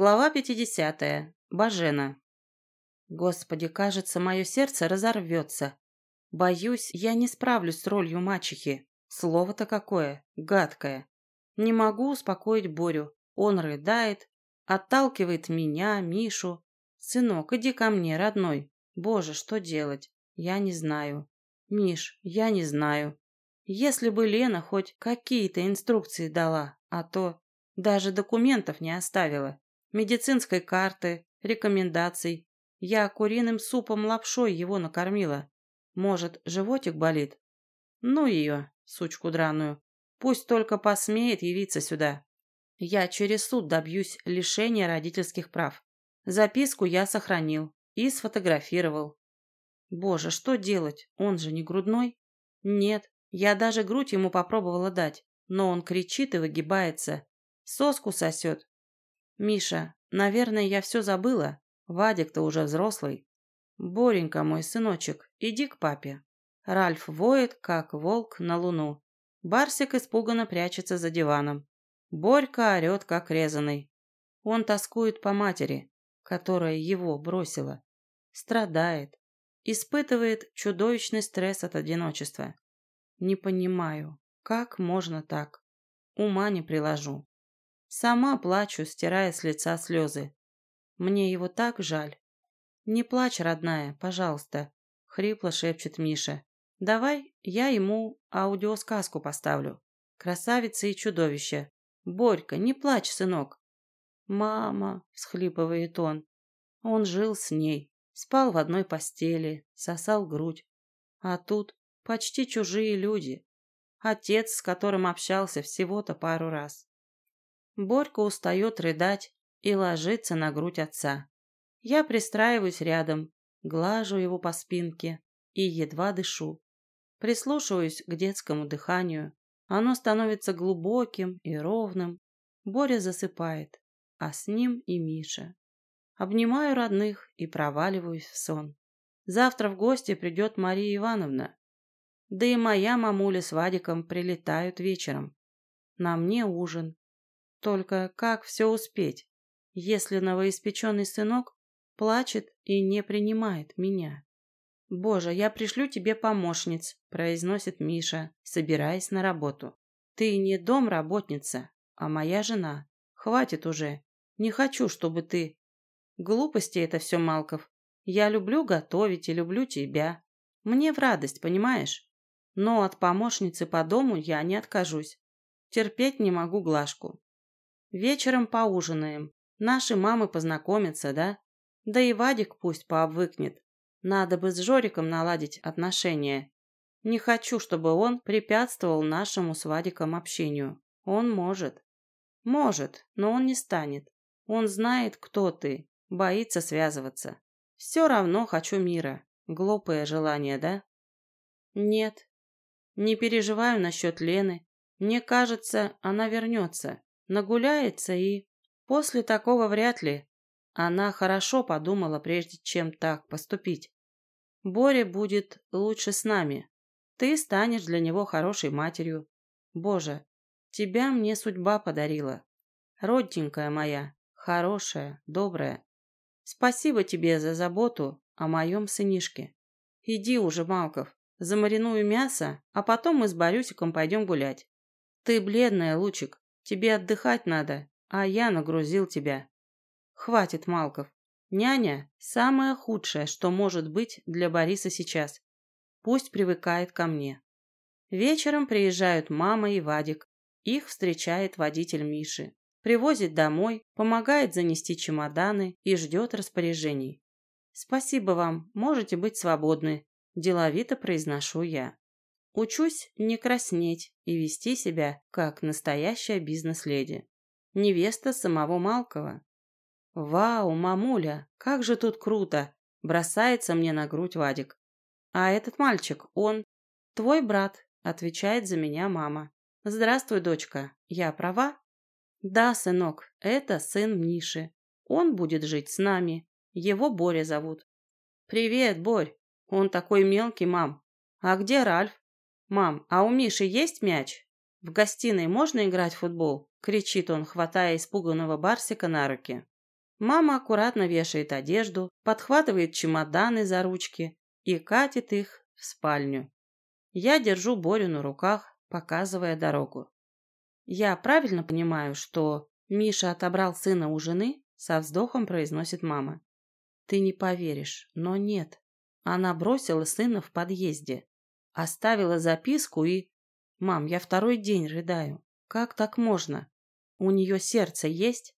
Глава 50. Бажена. Господи, кажется, мое сердце разорвется. Боюсь, я не справлюсь с ролью мачехи. Слово-то какое, гадкое. Не могу успокоить Борю. Он рыдает, отталкивает меня, Мишу. Сынок, иди ко мне, родной. Боже, что делать? Я не знаю. Миш, я не знаю. Если бы Лена хоть какие-то инструкции дала, а то даже документов не оставила медицинской карты, рекомендаций. Я куриным супом лапшой его накормила. Может, животик болит? Ну ее, сучку драную. Пусть только посмеет явиться сюда. Я через суд добьюсь лишения родительских прав. Записку я сохранил и сфотографировал. Боже, что делать? Он же не грудной? Нет, я даже грудь ему попробовала дать, но он кричит и выгибается. Соску сосет, «Миша, наверное, я все забыла. Вадик-то уже взрослый. Боренька, мой сыночек, иди к папе». Ральф воет, как волк на луну. Барсик испуганно прячется за диваном. Борька орет, как резаный. Он тоскует по матери, которая его бросила. Страдает. Испытывает чудовищный стресс от одиночества. Не понимаю, как можно так? Ума не приложу. Сама плачу, стирая с лица слезы. Мне его так жаль. Не плачь, родная, пожалуйста, хрипло шепчет Миша. Давай я ему аудиосказку поставлю. Красавица и чудовище. Борька, не плачь, сынок. Мама, всхлипывает он. Он жил с ней, спал в одной постели, сосал грудь. А тут почти чужие люди. Отец, с которым общался всего-то пару раз. Борька устает рыдать и ложится на грудь отца. Я пристраиваюсь рядом, глажу его по спинке и едва дышу. Прислушиваюсь к детскому дыханию. Оно становится глубоким и ровным. Боря засыпает, а с ним и Миша. Обнимаю родных и проваливаюсь в сон. Завтра в гости придет Мария Ивановна. Да и моя мамуля с Вадиком прилетают вечером. На мне ужин, только как все успеть, если новоиспеченный сынок плачет и не принимает меня? «Боже, я пришлю тебе помощниц», – произносит Миша, собираясь на работу. «Ты не домработница, а моя жена. Хватит уже. Не хочу, чтобы ты...» «Глупости это все, Малков. Я люблю готовить и люблю тебя. Мне в радость, понимаешь? Но от помощницы по дому я не откажусь. Терпеть не могу Глашку. Вечером поужинаем. Наши мамы познакомятся, да? Да и Вадик пусть пообвыкнет. Надо бы с Жориком наладить отношения. Не хочу, чтобы он препятствовал нашему с Вадиком общению. Он может. Может, но он не станет. Он знает, кто ты, боится связываться. Все равно хочу мира. Глупое желание, да? Нет. Не переживаю насчет Лены. Мне кажется, она вернется. Нагуляется и... После такого вряд ли. Она хорошо подумала, прежде чем так поступить. Боря будет лучше с нами. Ты станешь для него хорошей матерью. Боже, тебя мне судьба подарила. Родненькая моя, хорошая, добрая. Спасибо тебе за заботу о моем сынишке. Иди уже, Малков, замариную мясо, а потом мы с Борюсиком пойдем гулять. Ты бледная, Лучик, Тебе отдыхать надо, а я нагрузил тебя. Хватит, Малков. Няня – самое худшее, что может быть для Бориса сейчас. Пусть привыкает ко мне. Вечером приезжают мама и Вадик. Их встречает водитель Миши. Привозит домой, помогает занести чемоданы и ждет распоряжений. «Спасибо вам, можете быть свободны», – деловито произношу я. Учусь не краснеть и вести себя, как настоящая бизнес-леди. Невеста самого Малкова. «Вау, мамуля, как же тут круто!» Бросается мне на грудь Вадик. «А этот мальчик, он...» «Твой брат», — отвечает за меня мама. «Здравствуй, дочка. Я права?» «Да, сынок, это сын Миши. Он будет жить с нами. Его Боря зовут». «Привет, Борь. Он такой мелкий, мам. А где Ральф?» «Мам, а у Миши есть мяч? В гостиной можно играть в футбол?» – кричит он, хватая испуганного Барсика на руки. Мама аккуратно вешает одежду, подхватывает чемоданы за ручки и катит их в спальню. Я держу Борю на руках, показывая дорогу. Я правильно понимаю, что Миша отобрал сына у жены, со вздохом произносит мама. Ты не поверишь, но нет. Она бросила сына в подъезде, оставила записку и... Мам, я второй день рыдаю. Как так можно? У нее сердце есть?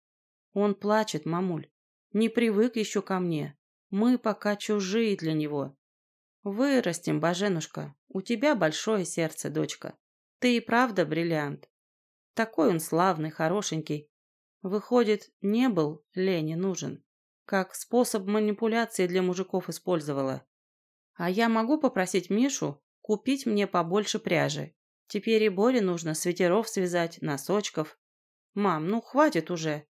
Он плачет, мамуль. Не привык еще ко мне. Мы пока чужие для него. Вырастем, Баженушка. У тебя большое сердце, дочка. Ты и правда бриллиант. Такой он славный, хорошенький. Выходит, не был Лене нужен. Как способ манипуляции для мужиков использовала. А я могу попросить Мишу купить мне побольше пряжи. Теперь и Боре нужно свитеров связать, носочков. Мам, ну хватит уже.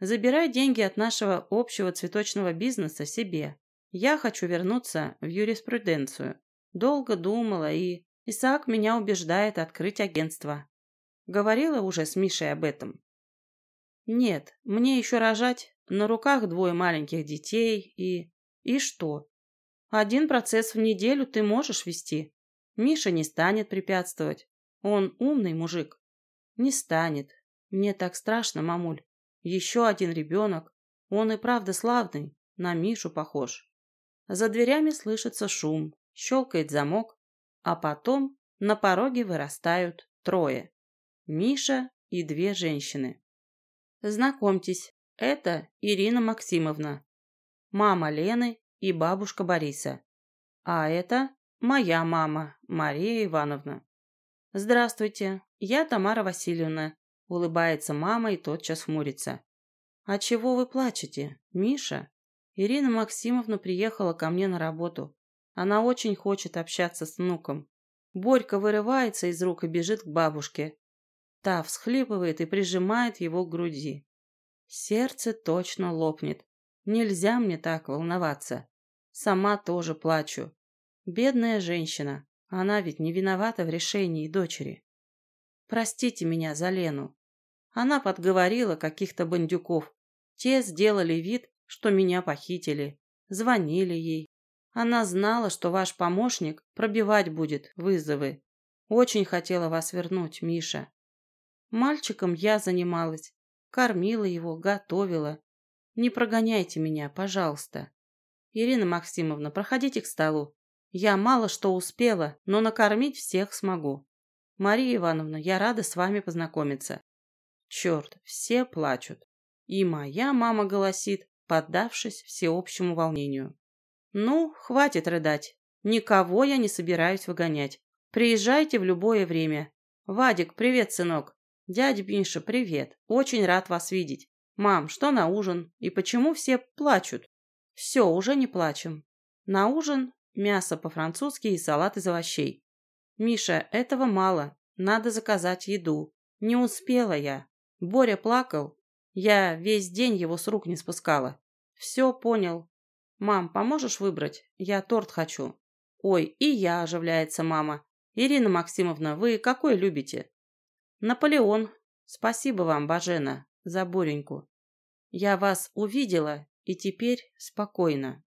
Забирай деньги от нашего общего цветочного бизнеса себе. Я хочу вернуться в юриспруденцию. Долго думала, и Исаак меня убеждает открыть агентство. Говорила уже с Мишей об этом. Нет, мне еще рожать, на руках двое маленьких детей и... И что? Один процесс в неделю ты можешь вести. Миша не станет препятствовать. Он умный мужик. Не станет. Мне так страшно, мамуль. Еще один ребенок. Он и правда славный, на Мишу похож. За дверями слышится шум, щелкает замок, а потом на пороге вырастают трое. Миша и две женщины. Знакомьтесь, это Ирина Максимовна, мама Лены и бабушка Бориса. А это моя мама, Мария Ивановна. Здравствуйте, я Тамара Васильевна, Улыбается мама и тотчас хмурится. «А чего вы плачете, Миша?» Ирина Максимовна приехала ко мне на работу. Она очень хочет общаться с внуком. Борька вырывается из рук и бежит к бабушке. Та всхлипывает и прижимает его к груди. Сердце точно лопнет. Нельзя мне так волноваться. Сама тоже плачу. Бедная женщина. Она ведь не виновата в решении дочери. Простите меня за Лену. Она подговорила каких-то бандюков. Те сделали вид, что меня похитили. Звонили ей. Она знала, что ваш помощник пробивать будет вызовы. Очень хотела вас вернуть, Миша. Мальчиком я занималась. Кормила его, готовила. Не прогоняйте меня, пожалуйста. Ирина Максимовна, проходите к столу. Я мало что успела, но накормить всех смогу. Мария Ивановна, я рада с вами познакомиться. Черт, все плачут. И моя мама голосит, поддавшись всеобщему волнению. Ну, хватит рыдать. Никого я не собираюсь выгонять. Приезжайте в любое время. Вадик, привет, сынок. Дядя Миша, привет. Очень рад вас видеть. Мам, что на ужин? И почему все плачут? Все, уже не плачем. На ужин мясо по-французски и салат из овощей. «Миша, этого мало. Надо заказать еду. Не успела я. Боря плакал. Я весь день его с рук не спускала. Все понял. Мам, поможешь выбрать? Я торт хочу». «Ой, и я», – оживляется мама. «Ирина Максимовна, вы какой любите?» «Наполеон. Спасибо вам, Бажена, за Бореньку. Я вас увидела, и теперь спокойно.